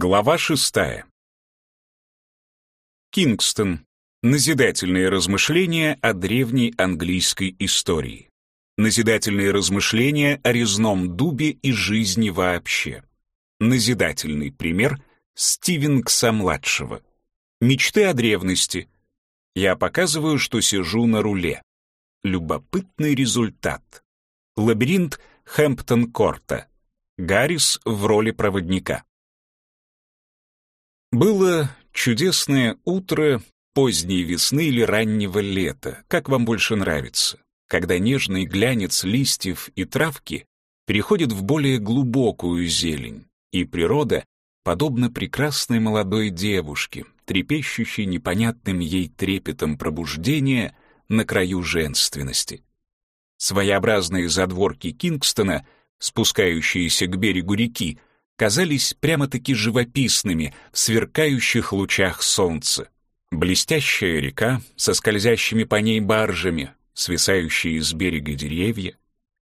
Глава шестая. Кингстон. Назидательные размышления о древней английской истории. Назидательные размышления о резном дубе и жизни вообще. Назидательный пример Стивенкса-младшего. Мечты о древности. Я показываю, что сижу на руле. Любопытный результат. Лабиринт Хэмптон-Корта. Гаррис в роли проводника. Было чудесное утро поздней весны или раннего лета, как вам больше нравится, когда нежный глянец листьев и травки переходит в более глубокую зелень, и природа подобно прекрасной молодой девушке, трепещущей непонятным ей трепетом пробуждения на краю женственности. Своеобразные задворки Кингстона, спускающиеся к берегу реки, казались прямо-таки живописными в сверкающих лучах солнца. Блестящая река со скользящими по ней баржами, свисающие с берега деревья,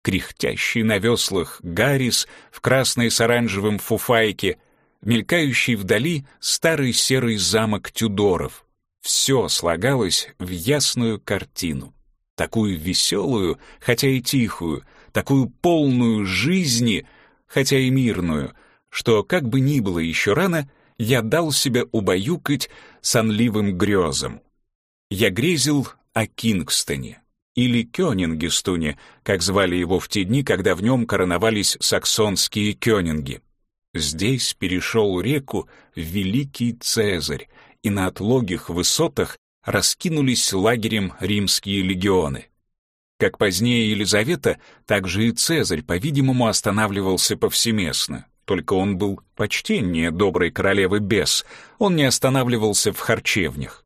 кряхтящий на веслах Гаррис в красной с оранжевым фуфайке, мелькающий вдали старый серый замок Тюдоров. Все слагалось в ясную картину, такую веселую, хотя и тихую, такую полную жизни, хотя и мирную — что, как бы ни было еще рано, я дал себя убаюкать сонливым грезом. Я грезил о Кингстоне, или Кёнингестуне, как звали его в те дни, когда в нем короновались саксонские кёнинги. Здесь перешел реку великий Цезарь, и на отлогих высотах раскинулись лагерем римские легионы. Как позднее Елизавета, так же и Цезарь, по-видимому, останавливался повсеместно. Только он был почтеннее доброй королевы Бес, он не останавливался в харчевнях.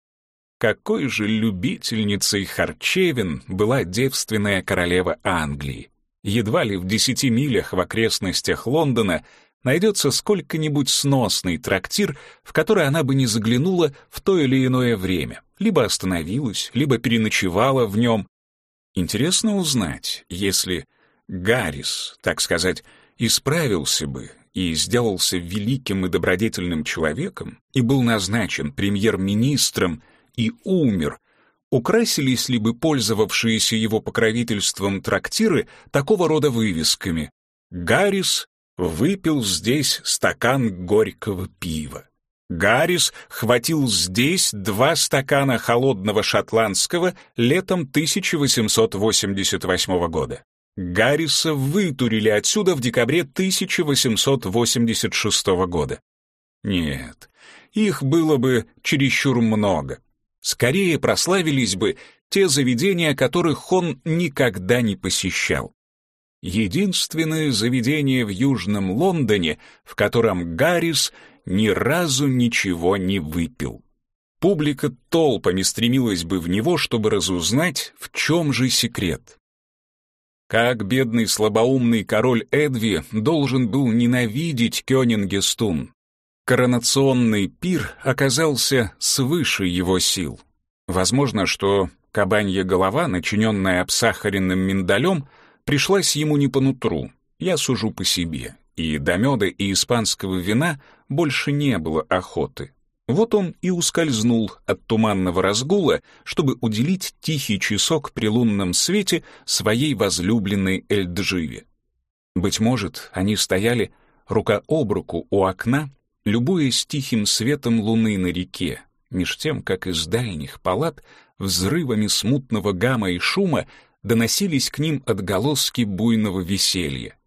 Какой же любительницей харчевин была девственная королева Англии? Едва ли в десяти милях в окрестностях Лондона найдется сколько-нибудь сносный трактир, в который она бы не заглянула в то или иное время, либо остановилась, либо переночевала в нем. Интересно узнать, если Гаррис, так сказать, исправился бы и сделался великим и добродетельным человеком, и был назначен премьер-министром и умер, украсились ли бы пользовавшиеся его покровительством трактиры такого рода вывесками «Гаррис выпил здесь стакан горького пива». Гаррис хватил здесь два стакана холодного шотландского летом 1888 года. Гарриса вытурили отсюда в декабре 1886 года. Нет, их было бы чересчур много. Скорее прославились бы те заведения, которых он никогда не посещал. Единственное заведение в Южном Лондоне, в котором Гаррис ни разу ничего не выпил. Публика толпами стремилась бы в него, чтобы разузнать, в чем же секрет. Как бедный слабоумный король Эдви должен был ненавидеть Кёнингестун. Коронационный пир оказался свыше его сил. Возможно, что кабанья голова, начиненная обсахаренным миндалем, пришлась ему не по нутру. Я сужу по себе. И до меда и испанского вина больше не было охоты. Вот он и ускользнул от туманного разгула, чтобы уделить тихий часок при лунном свете своей возлюбленной Эльдживе. Быть может, они стояли рука об руку у окна, любуясь тихим светом луны на реке, меж тем, как из дальних палат взрывами смутного гамма и шума доносились к ним отголоски буйного веселья.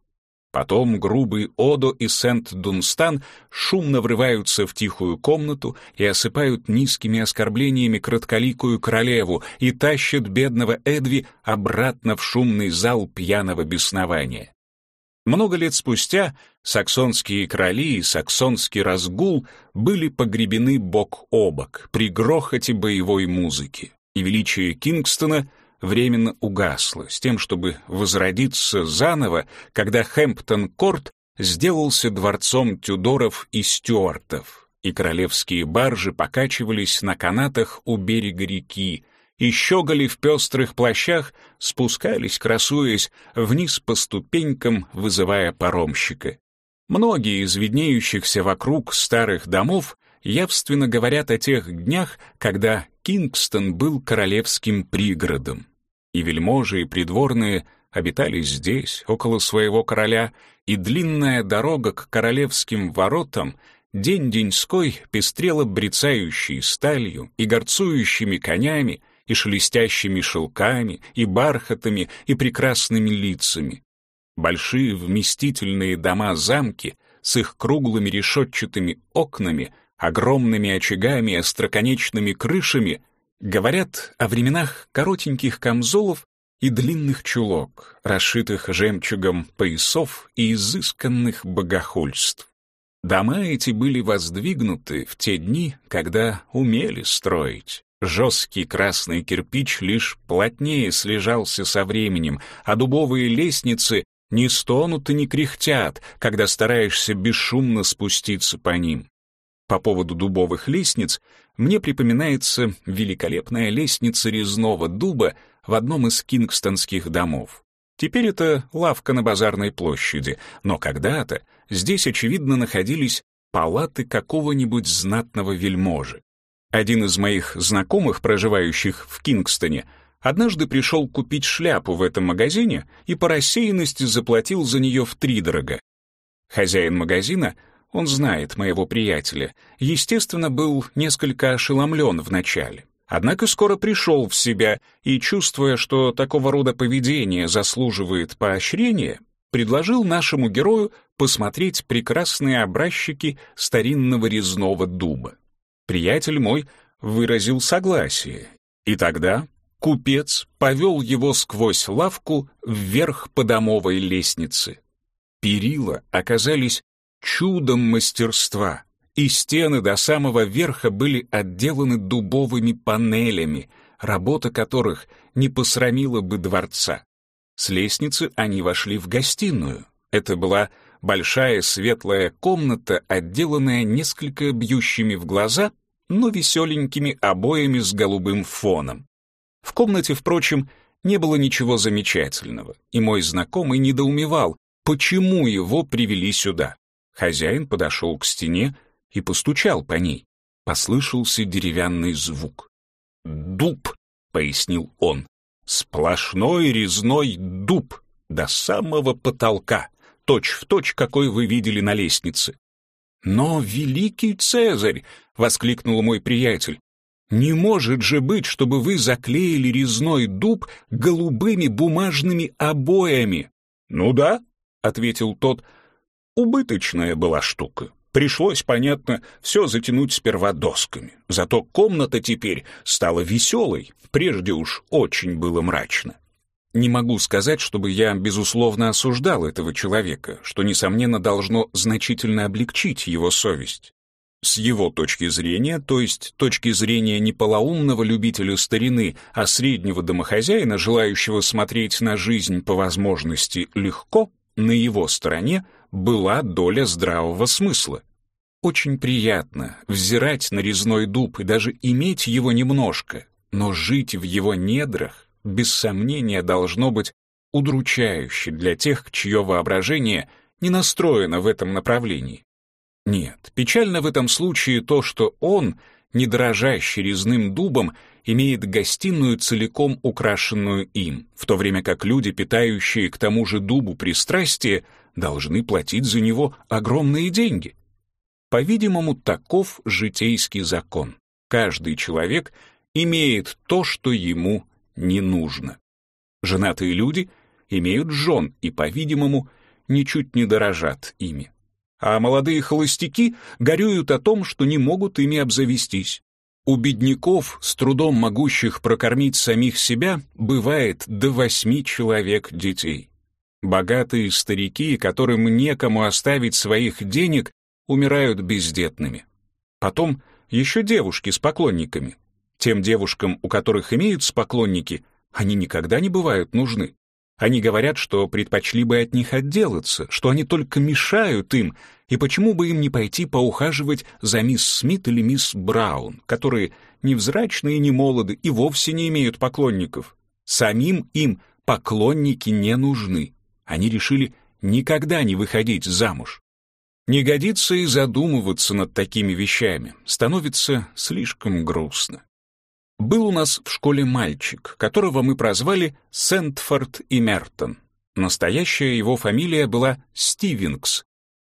Потом грубый Одо и Сент-Дунстан шумно врываются в тихую комнату и осыпают низкими оскорблениями кратколикую королеву и тащат бедного Эдви обратно в шумный зал пьяного беснования. Много лет спустя саксонские короли и саксонский разгул были погребены бок о бок при грохоте боевой музыки, и величие Кингстона — временно угасло, с тем, чтобы возродиться заново, когда Хэмптон-Корт сделался дворцом Тюдоров и Стюартов, и королевские баржи покачивались на канатах у берега реки, и щеголи в пестрых плащах спускались, красуясь, вниз по ступенькам, вызывая паромщика. Многие из виднеющихся вокруг старых домов явственно говорят о тех днях, когда Кингстон был королевским пригородом. И вельможи, и придворные обитали здесь, около своего короля, и длинная дорога к королевским воротам день-деньской пестрела брецающей сталью и горцующими конями, и шелестящими шелками, и бархатами, и прекрасными лицами. Большие вместительные дома-замки с их круглыми решетчатыми окнами, огромными очагами и остроконечными крышами говорят о временах коротеньких камзолов и длинных чулок, расшитых жемчугом поясов и изысканных богохульств. Дома эти были воздвигнуты в те дни, когда умели строить. Жесткий красный кирпич лишь плотнее слежался со временем, а дубовые лестницы не стонут и не кряхтят, когда стараешься бесшумно спуститься по ним. По поводу дубовых лестниц мне припоминается великолепная лестница резного дуба в одном из кингстонских домов. Теперь это лавка на базарной площади, но когда-то здесь, очевидно, находились палаты какого-нибудь знатного вельможи. Один из моих знакомых, проживающих в Кингстоне, однажды пришел купить шляпу в этом магазине и по рассеянности заплатил за нее втридорога. Хозяин магазина, он знает моего приятеля, естественно, был несколько ошеломлен вначале. Однако скоро пришел в себя и, чувствуя, что такого рода поведение заслуживает поощрения, предложил нашему герою посмотреть прекрасные образчики старинного резного дуба. Приятель мой выразил согласие, и тогда купец повел его сквозь лавку вверх по домовой лестнице. Перила оказались чудом мастерства, и стены до самого верха были отделаны дубовыми панелями, работа которых не посрамила бы дворца. С лестницы они вошли в гостиную. Это была большая светлая комната, отделанная несколько бьющими в глаза, но веселенькими обоями с голубым фоном. В комнате, впрочем, не было ничего замечательного, и мой знакомый недоумевал, почему его привели сюда. Хозяин подошел к стене и постучал по ней. Послышался деревянный звук. «Дуб», — пояснил он, — «сплошной резной дуб до самого потолка, точь-в-точь, какой вы видели на лестнице». «Но великий Цезарь!» — воскликнул мой приятель. Не может же быть, чтобы вы заклеили резной дуб голубыми бумажными обоями. Ну да, ответил тот. Убыточная была штука. Пришлось, понятно, все затянуть сперва досками. Зато комната теперь стала веселой. Прежде уж очень было мрачно. Не могу сказать, чтобы я, безусловно, осуждал этого человека, что, несомненно, должно значительно облегчить его совесть. С его точки зрения, то есть точки зрения не полоумного любителя старины, а среднего домохозяина, желающего смотреть на жизнь по возможности легко, на его стороне была доля здравого смысла. Очень приятно взирать на резной дуб и даже иметь его немножко, но жить в его недрах, без сомнения, должно быть удручающе для тех, чье воображение не настроено в этом направлении. Нет, печально в этом случае то, что он, не дрожащий резным дубом, имеет гостиную целиком украшенную им, в то время как люди, питающие к тому же дубу пристрастие, должны платить за него огромные деньги. По-видимому, таков житейский закон. Каждый человек имеет то, что ему не нужно. Женатые люди имеют жен и, по-видимому, ничуть не дорожат ими а молодые холостяки горюют о том, что не могут ими обзавестись. У бедняков, с трудом могущих прокормить самих себя, бывает до восьми человек детей. Богатые старики, которым некому оставить своих денег, умирают бездетными. Потом еще девушки с поклонниками. Тем девушкам, у которых имеются поклонники, они никогда не бывают нужны. Они говорят, что предпочли бы от них отделаться, что они только мешают им, и почему бы им не пойти поухаживать за мисс Смит или мисс Браун, которые невзрачные не молоды и вовсе не имеют поклонников. Самим им поклонники не нужны. Они решили никогда не выходить замуж. Не годится и задумываться над такими вещами, становится слишком грустно. Был у нас в школе мальчик, которого мы прозвали Сентфорд и Мертон. Настоящая его фамилия была Стивенкс.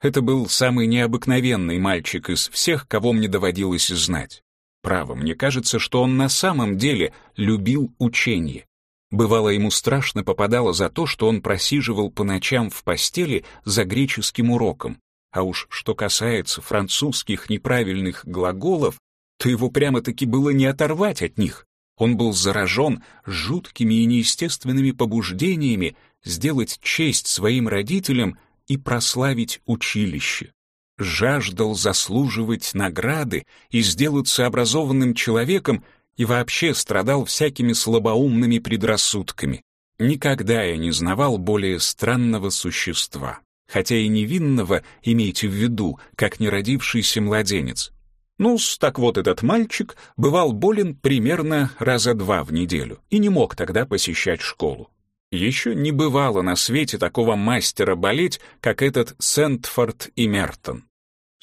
Это был самый необыкновенный мальчик из всех, кого мне доводилось знать. Право, мне кажется, что он на самом деле любил учение. Бывало, ему страшно попадало за то, что он просиживал по ночам в постели за греческим уроком. А уж что касается французских неправильных глаголов, то его прямо-таки было не оторвать от них. Он был заражен жуткими и неестественными побуждениями сделать честь своим родителям и прославить училище. Жаждал заслуживать награды и сделаться образованным человеком и вообще страдал всякими слабоумными предрассудками. Никогда я не знавал более странного существа, хотя и невинного имейте в виду, как неродившийся младенец. ну так вот этот мальчик бывал болен примерно раза два в неделю и не мог тогда посещать школу. Еще не бывало на свете такого мастера болеть, как этот Сентфорд и Мертон.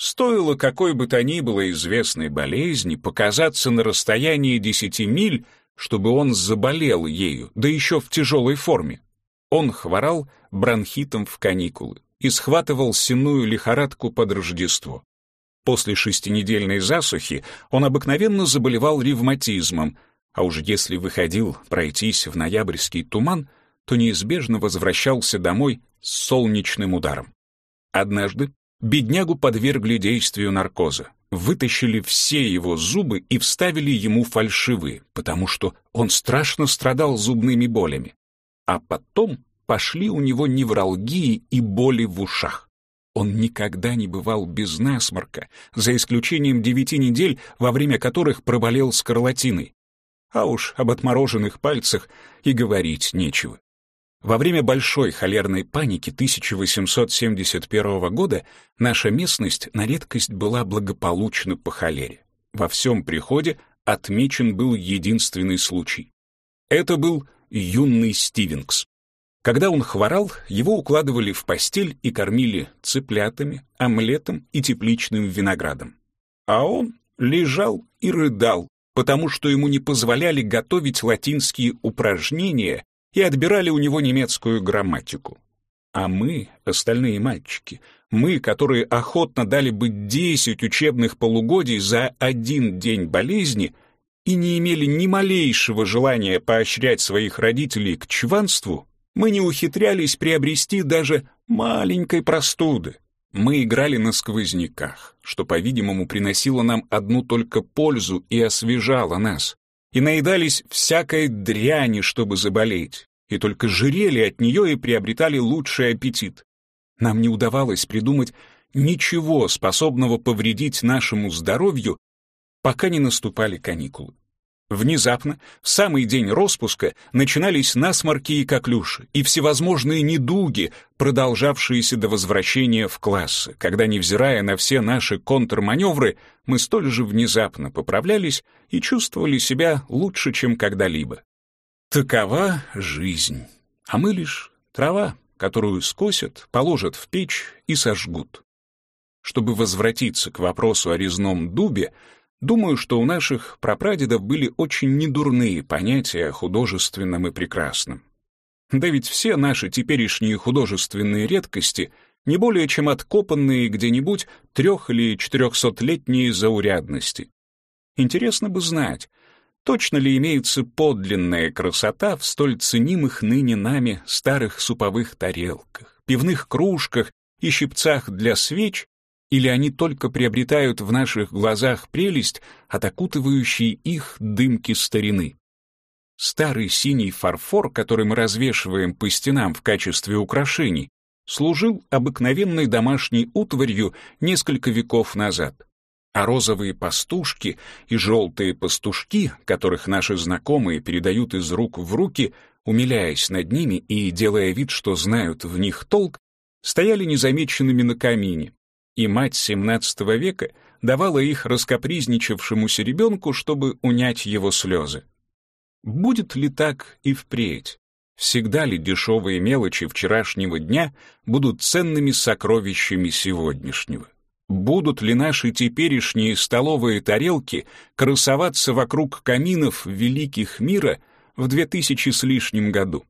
Стоило какой бы то ни было известной болезни показаться на расстоянии десяти миль, чтобы он заболел ею, да еще в тяжелой форме. Он хворал бронхитом в каникулы и схватывал сенную лихорадку под Рождество. После шестинедельной засухи он обыкновенно заболевал ревматизмом, а уж если выходил пройтись в ноябрьский туман, то неизбежно возвращался домой с солнечным ударом. Однажды Беднягу подвергли действию наркоза. Вытащили все его зубы и вставили ему фальшивые, потому что он страшно страдал зубными болями. А потом пошли у него невралгии и боли в ушах. Он никогда не бывал без насморка, за исключением девяти недель, во время которых проболел скарлатиной. А уж об отмороженных пальцах и говорить нечего. Во время большой холерной паники 1871 года наша местность на редкость была благополучна по холере. Во всем приходе отмечен был единственный случай. Это был юный Стивенкс. Когда он хворал, его укладывали в постель и кормили цыплятами, омлетом и тепличным виноградом. А он лежал и рыдал, потому что ему не позволяли готовить латинские упражнения и отбирали у него немецкую грамматику. А мы, остальные мальчики, мы, которые охотно дали бы 10 учебных полугодий за один день болезни и не имели ни малейшего желания поощрять своих родителей к чванству, мы не ухитрялись приобрести даже маленькой простуды. Мы играли на сквозняках, что, по-видимому, приносило нам одну только пользу и освежало нас и наедались всякой дряни, чтобы заболеть, и только жирели от нее и приобретали лучший аппетит. Нам не удавалось придумать ничего, способного повредить нашему здоровью, пока не наступали каникулы. Внезапно, в самый день распуска, начинались насморки и коклюши, и всевозможные недуги, продолжавшиеся до возвращения в классы, когда, невзирая на все наши контрманевры, мы столь же внезапно поправлялись и чувствовали себя лучше, чем когда-либо. Такова жизнь, а мы лишь трава, которую скосят, положат в печь и сожгут. Чтобы возвратиться к вопросу о резном дубе, Думаю, что у наших прапрадедов были очень недурные понятия о художественном и прекрасном. Да ведь все наши теперешние художественные редкости не более чем откопанные где-нибудь трех- или четырехсотлетние заурядности. Интересно бы знать, точно ли имеется подлинная красота в столь ценимых ныне нами старых суповых тарелках, пивных кружках и щипцах для свеч или они только приобретают в наших глазах прелесть от окутывающей их дымки старины. Старый синий фарфор, который мы развешиваем по стенам в качестве украшений, служил обыкновенной домашней утварью несколько веков назад. А розовые пастушки и желтые пастушки, которых наши знакомые передают из рук в руки, умиляясь над ними и делая вид, что знают в них толк, стояли незамеченными на камине, и мать XVII века давала их раскопризничавшемуся ребенку, чтобы унять его слезы. Будет ли так и впредь? Всегда ли дешевые мелочи вчерашнего дня будут ценными сокровищами сегодняшнего? Будут ли наши теперешние столовые тарелки красоваться вокруг каминов великих мира в 2000 с лишним году?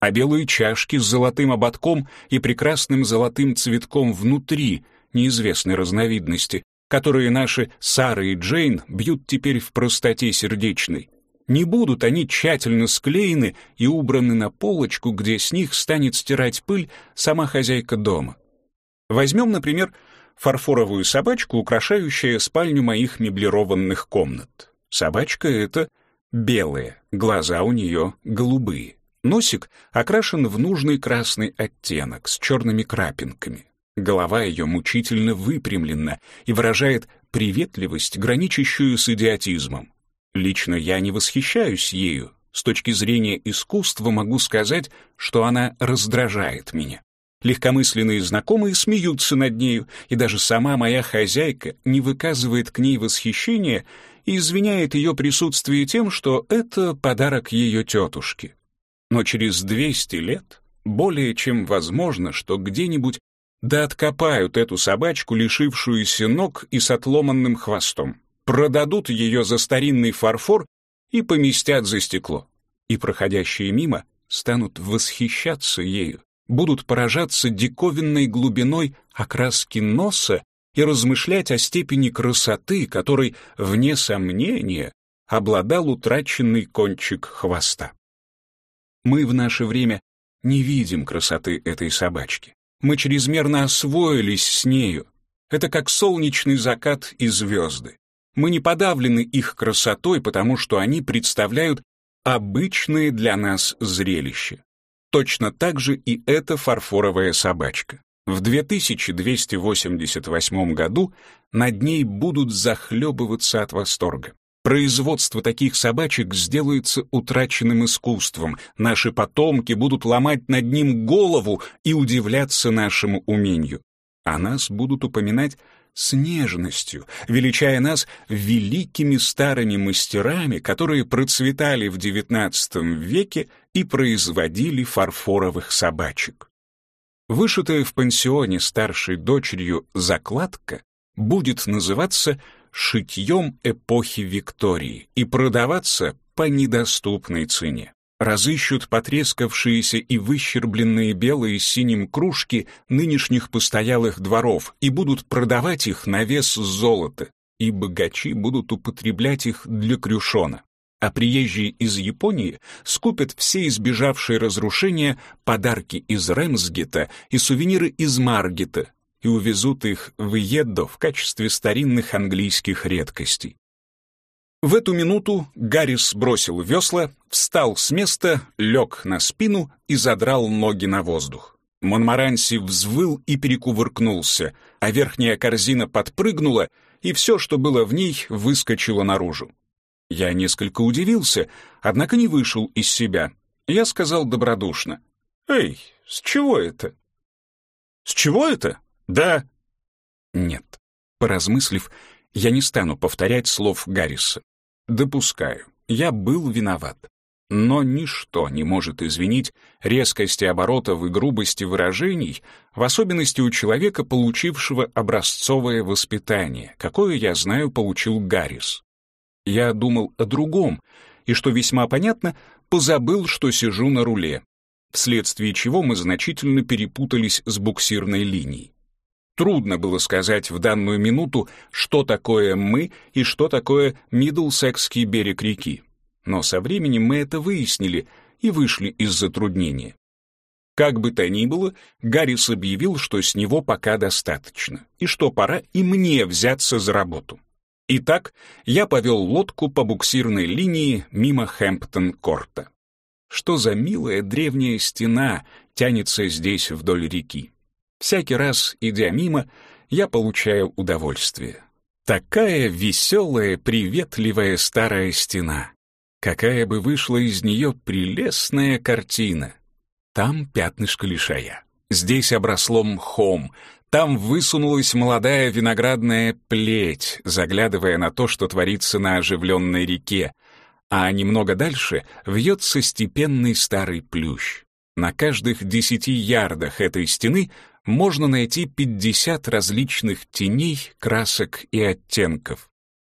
А белые чашки с золотым ободком и прекрасным золотым цветком внутри неизвестной разновидности, которые наши Сара и Джейн бьют теперь в простоте сердечной, не будут они тщательно склеены и убраны на полочку, где с них станет стирать пыль сама хозяйка дома. Возьмем, например, фарфоровую собачку, украшающую спальню моих меблированных комнат. Собачка эта белая, глаза у нее голубые. Носик окрашен в нужный красный оттенок с черными крапинками. Голова ее мучительно выпрямлена и выражает приветливость, граничащую с идиотизмом. Лично я не восхищаюсь ею. С точки зрения искусства могу сказать, что она раздражает меня. Легкомысленные знакомые смеются над нею, и даже сама моя хозяйка не выказывает к ней восхищения и извиняет ее присутствие тем, что это подарок ее тетушке. Но через 200 лет более чем возможно, что где-нибудь да откопают эту собачку, лишившуюся ног и с отломанным хвостом, продадут ее за старинный фарфор и поместят за стекло. И проходящие мимо станут восхищаться ею, будут поражаться диковинной глубиной окраски носа и размышлять о степени красоты, которой, вне сомнения, обладал утраченный кончик хвоста. Мы в наше время не видим красоты этой собачки. Мы чрезмерно освоились с нею. Это как солнечный закат и звезды. Мы не подавлены их красотой, потому что они представляют обычное для нас зрелище. Точно так же и эта фарфоровая собачка. В 2288 году над ней будут захлебываться от восторга. Производство таких собачек сделается утраченным искусством. Наши потомки будут ломать над ним голову и удивляться нашему умению. А нас будут упоминать с нежностью, величая нас великими старыми мастерами, которые процветали в XIX веке и производили фарфоровых собачек. Вышитая в пансионе старшей дочерью закладка будет называться шитьем эпохи Виктории и продаваться по недоступной цене разыщут потрескавшиеся и выщербленные белые синим кружки нынешних постоялых дворов и будут продавать их на вес золота, и богачи будут употреблять их для крюшона. А приезжие из Японии скупят все избежавшие разрушения подарки из Рэмсгета и сувениры из Маргета и увезут их в Иеддо в качестве старинных английских редкостей. В эту минуту Гаррис бросил весла, встал с места, лег на спину и задрал ноги на воздух. Монмаранси взвыл и перекувыркнулся, а верхняя корзина подпрыгнула, и все, что было в ней, выскочило наружу. Я несколько удивился, однако не вышел из себя. Я сказал добродушно. «Эй, с чего это?» «С чего это?» «Да». «Нет». Поразмыслив, я не стану повторять слов Гарриса. Допускаю, я был виноват. Но ничто не может извинить резкости оборотов и грубости выражений, в особенности у человека, получившего образцовое воспитание, какое, я знаю, получил Гаррис. Я думал о другом, и, что весьма понятно, позабыл, что сижу на руле, вследствие чего мы значительно перепутались с буксирной линией. Трудно было сказать в данную минуту, что такое мы и что такое Мидлсекский берег реки. Но со временем мы это выяснили и вышли из затруднения. Как бы то ни было, Гаррис объявил, что с него пока достаточно, и что пора и мне взяться за работу. Итак, я повел лодку по буксирной линии мимо Хэмптон-корта. Что за милая древняя стена тянется здесь вдоль реки? Всякий раз, идя мимо, я получаю удовольствие. Такая веселая, приветливая старая стена. Какая бы вышла из нее прелестная картина. Там пятнышко лишая. Здесь обросло мхом, там высунулась молодая виноградная плеть, заглядывая на то, что творится на оживленной реке, а немного дальше вьется степенный старый плющ. На каждых десяти ярдах этой стены можно найти 50 различных теней, красок и оттенков.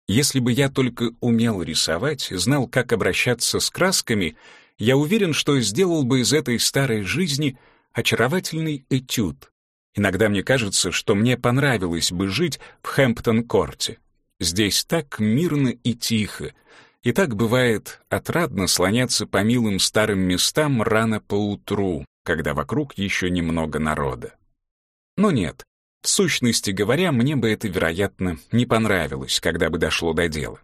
Если бы я только умел рисовать, знал, как обращаться с красками, я уверен, что сделал бы из этой старой жизни очаровательный этюд. Иногда мне кажется, что мне понравилось бы жить в Хэмптон-корте. Здесь так мирно и тихо, и так бывает отрадно слоняться по милым старым местам рано поутру, когда вокруг еще немного народа. Но нет, в сущности говоря, мне бы это, вероятно, не понравилось, когда бы дошло до дела.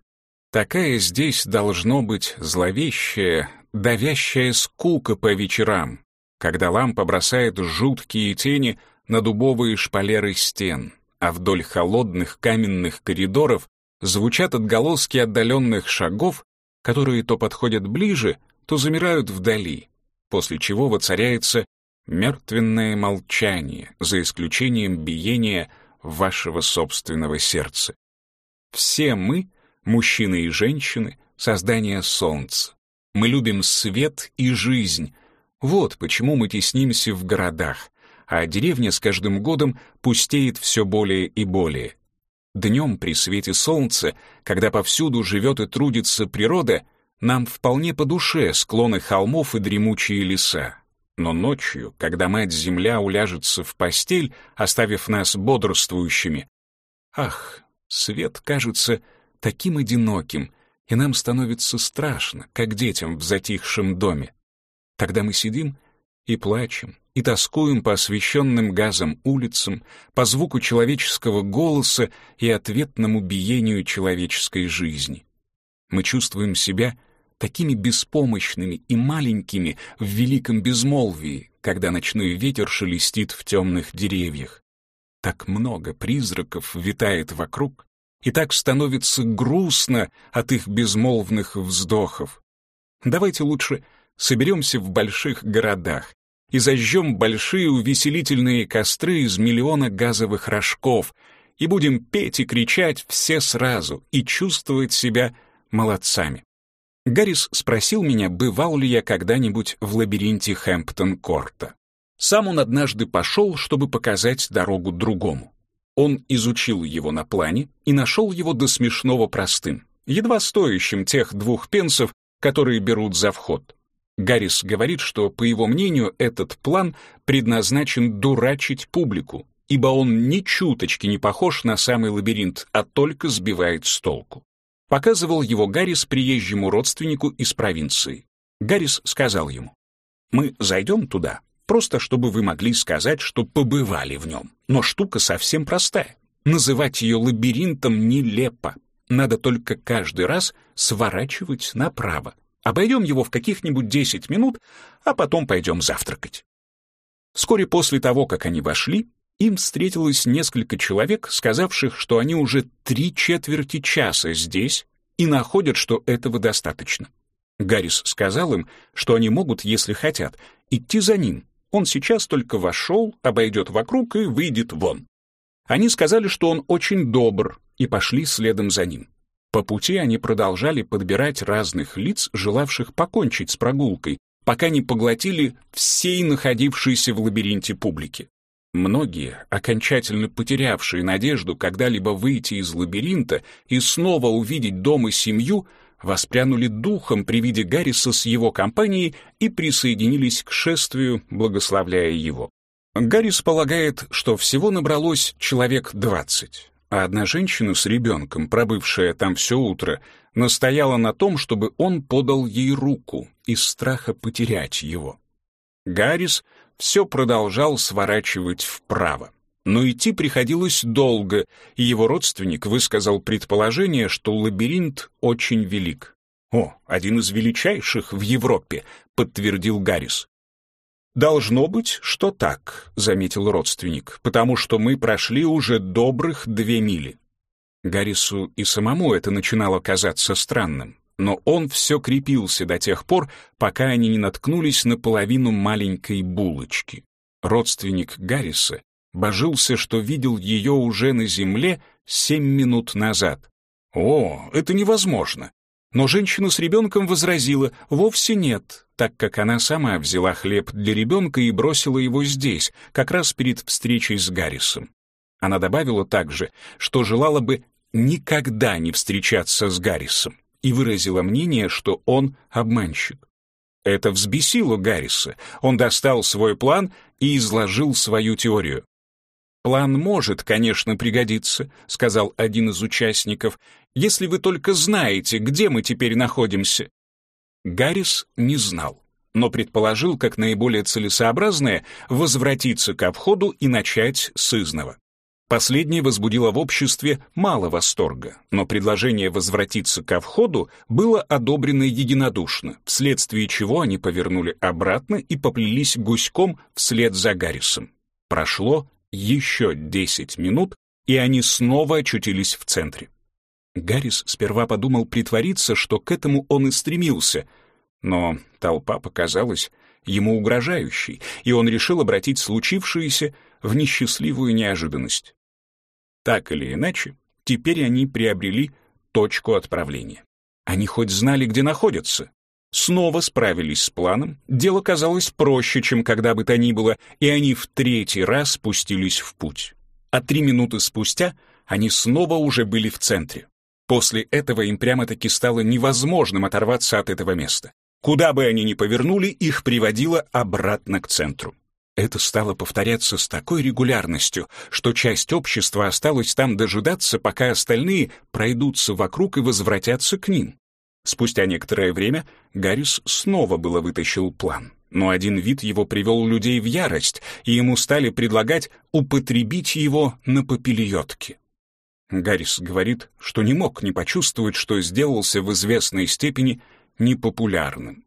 Такая здесь должно быть зловещая, давящая скука по вечерам, когда лампа бросает жуткие тени на дубовые шпалеры стен, а вдоль холодных каменных коридоров звучат отголоски отдаленных шагов, которые то подходят ближе, то замирают вдали, после чего воцаряется мертвенное молчание, за исключением биения вашего собственного сердца. Все мы, мужчины и женщины, создания солнца. Мы любим свет и жизнь. Вот почему мы теснимся в городах, а деревня с каждым годом пустеет все более и более. Днем при свете солнца, когда повсюду живет и трудится природа, нам вполне по душе склоны холмов и дремучие леса. Но ночью, когда мать-земля уляжется в постель, оставив нас бодрствующими, ах, свет кажется таким одиноким, и нам становится страшно, как детям в затихшем доме. Тогда мы сидим и плачем, и тоскуем по освещенным газом улицам, по звуку человеческого голоса и ответному биению человеческой жизни. Мы чувствуем себя такими беспомощными и маленькими в великом безмолвии, когда ночной ветер шелестит в темных деревьях. Так много призраков витает вокруг, и так становится грустно от их безмолвных вздохов. Давайте лучше соберемся в больших городах и зажжем большие увеселительные костры из миллиона газовых рожков и будем петь и кричать все сразу и чувствовать себя молодцами. Гаррис спросил меня, бывал ли я когда-нибудь в лабиринте Хэмптон-Корта. Сам он однажды пошел, чтобы показать дорогу другому. Он изучил его на плане и нашел его до смешного простым, едва стоящим тех двух пенсов, которые берут за вход. Гаррис говорит, что, по его мнению, этот план предназначен дурачить публику, ибо он ни чуточки не похож на самый лабиринт, а только сбивает с толку. Показывал его Гаррис приезжему родственнику из провинции. Гаррис сказал ему, «Мы зайдем туда, просто чтобы вы могли сказать, что побывали в нем. Но штука совсем простая. Называть ее лабиринтом нелепо. Надо только каждый раз сворачивать направо. Обойдем его в каких-нибудь 10 минут, а потом пойдем завтракать». Вскоре после того, как они вошли, им встретилось несколько человек, сказавших, что они уже три четверти часа здесь и находят, что этого достаточно. Гаррис сказал им, что они могут, если хотят, идти за ним. Он сейчас только вошел, обойдет вокруг и выйдет вон. Они сказали, что он очень добр, и пошли следом за ним. По пути они продолжали подбирать разных лиц, желавших покончить с прогулкой, пока не поглотили всей находившейся в лабиринте публики. Многие, окончательно потерявшие надежду когда-либо выйти из лабиринта и снова увидеть дом и семью, воспрянули духом при виде Гарриса с его компанией и присоединились к шествию, благословляя его. Гаррис полагает, что всего набралось человек двадцать, а одна женщина с ребенком, пробывшая там все утро, настояла на том, чтобы он подал ей руку из страха потерять его. Гаррис все продолжал сворачивать вправо. Но идти приходилось долго, и его родственник высказал предположение, что лабиринт очень велик. «О, один из величайших в Европе», — подтвердил Гаррис. «Должно быть, что так», — заметил родственник, «потому что мы прошли уже добрых две мили». Гаррису и самому это начинало казаться странным но он все крепился до тех пор, пока они не наткнулись на половину маленькой булочки. Родственник Гарриса божился, что видел ее уже на земле семь минут назад. «О, это невозможно! Но женщина с ребенком возразила «вовсе нет», так как она сама взяла хлеб для ребенка и бросила его здесь, как раз перед встречей с Гаррисом. Она добавила также, что желала бы никогда не встречаться с Гаррисом и выразила мнение, что он обманщик. Это взбесило Гарриса. Он достал свой план и изложил свою теорию. «План может, конечно, пригодиться», — сказал один из участников, «если вы только знаете, где мы теперь находимся». Гаррис не знал, но предположил, как наиболее целесообразное, возвратиться к обходу и начать с изного. Последнее возбудило в обществе мало восторга, но предложение возвратиться ко входу было одобрено единодушно, вследствие чего они повернули обратно и поплелись гуськом вслед за Гаррисом. Прошло еще 10 минут, и они снова очутились в центре. Гаррис сперва подумал притвориться, что к этому он и стремился, но толпа показалась ему угрожающей, и он решил обратить случившееся в несчастливую неожиданность. Так или иначе, теперь они приобрели точку отправления. Они хоть знали, где находятся. Снова справились с планом, дело казалось проще, чем когда бы то ни было, и они в третий раз спустились в путь. А три минуты спустя они снова уже были в центре. После этого им прямо-таки стало невозможным оторваться от этого места. Куда бы они ни повернули, их приводило обратно к центру. Это стало повторяться с такой регулярностью, что часть общества осталась там дожидаться, пока остальные пройдутся вокруг и возвратятся к ним. Спустя некоторое время Гаррис снова было вытащил план, но один вид его привел людей в ярость, и ему стали предлагать употребить его на попельотке. Гаррис говорит, что не мог не почувствовать, что сделался в известной степени непопулярным.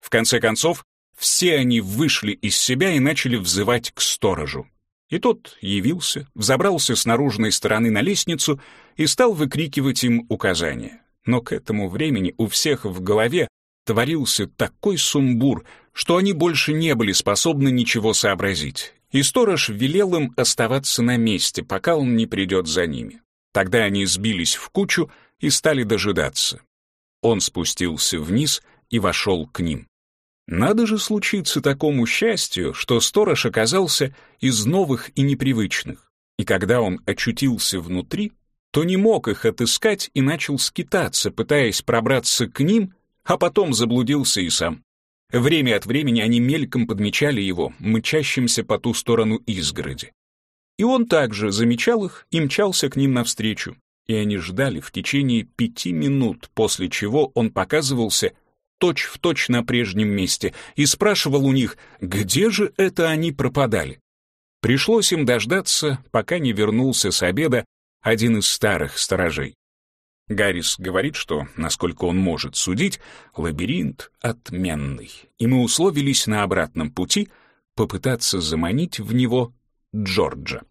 В конце концов, все они вышли из себя и начали взывать к сторожу. И тот явился, взобрался с наружной стороны на лестницу и стал выкрикивать им указания. Но к этому времени у всех в голове творился такой сумбур, что они больше не были способны ничего сообразить, и сторож велел им оставаться на месте, пока он не придет за ними. Тогда они сбились в кучу и стали дожидаться. Он спустился вниз и вошел к ним. Надо же случиться такому счастью, что сторож оказался из новых и непривычных. И когда он очутился внутри, то не мог их отыскать и начал скитаться, пытаясь пробраться к ним, а потом заблудился и сам. Время от времени они мельком подмечали его, мчащимся по ту сторону изгороди. И он также замечал их и мчался к ним навстречу. И они ждали в течение пяти минут, после чего он показывался точь-в-точь точь на прежнем месте и спрашивал у них, где же это они пропадали. Пришлось им дождаться, пока не вернулся с обеда один из старых сторожей. Гаррис говорит, что, насколько он может судить, лабиринт отменный, и мы условились на обратном пути попытаться заманить в него Джорджа.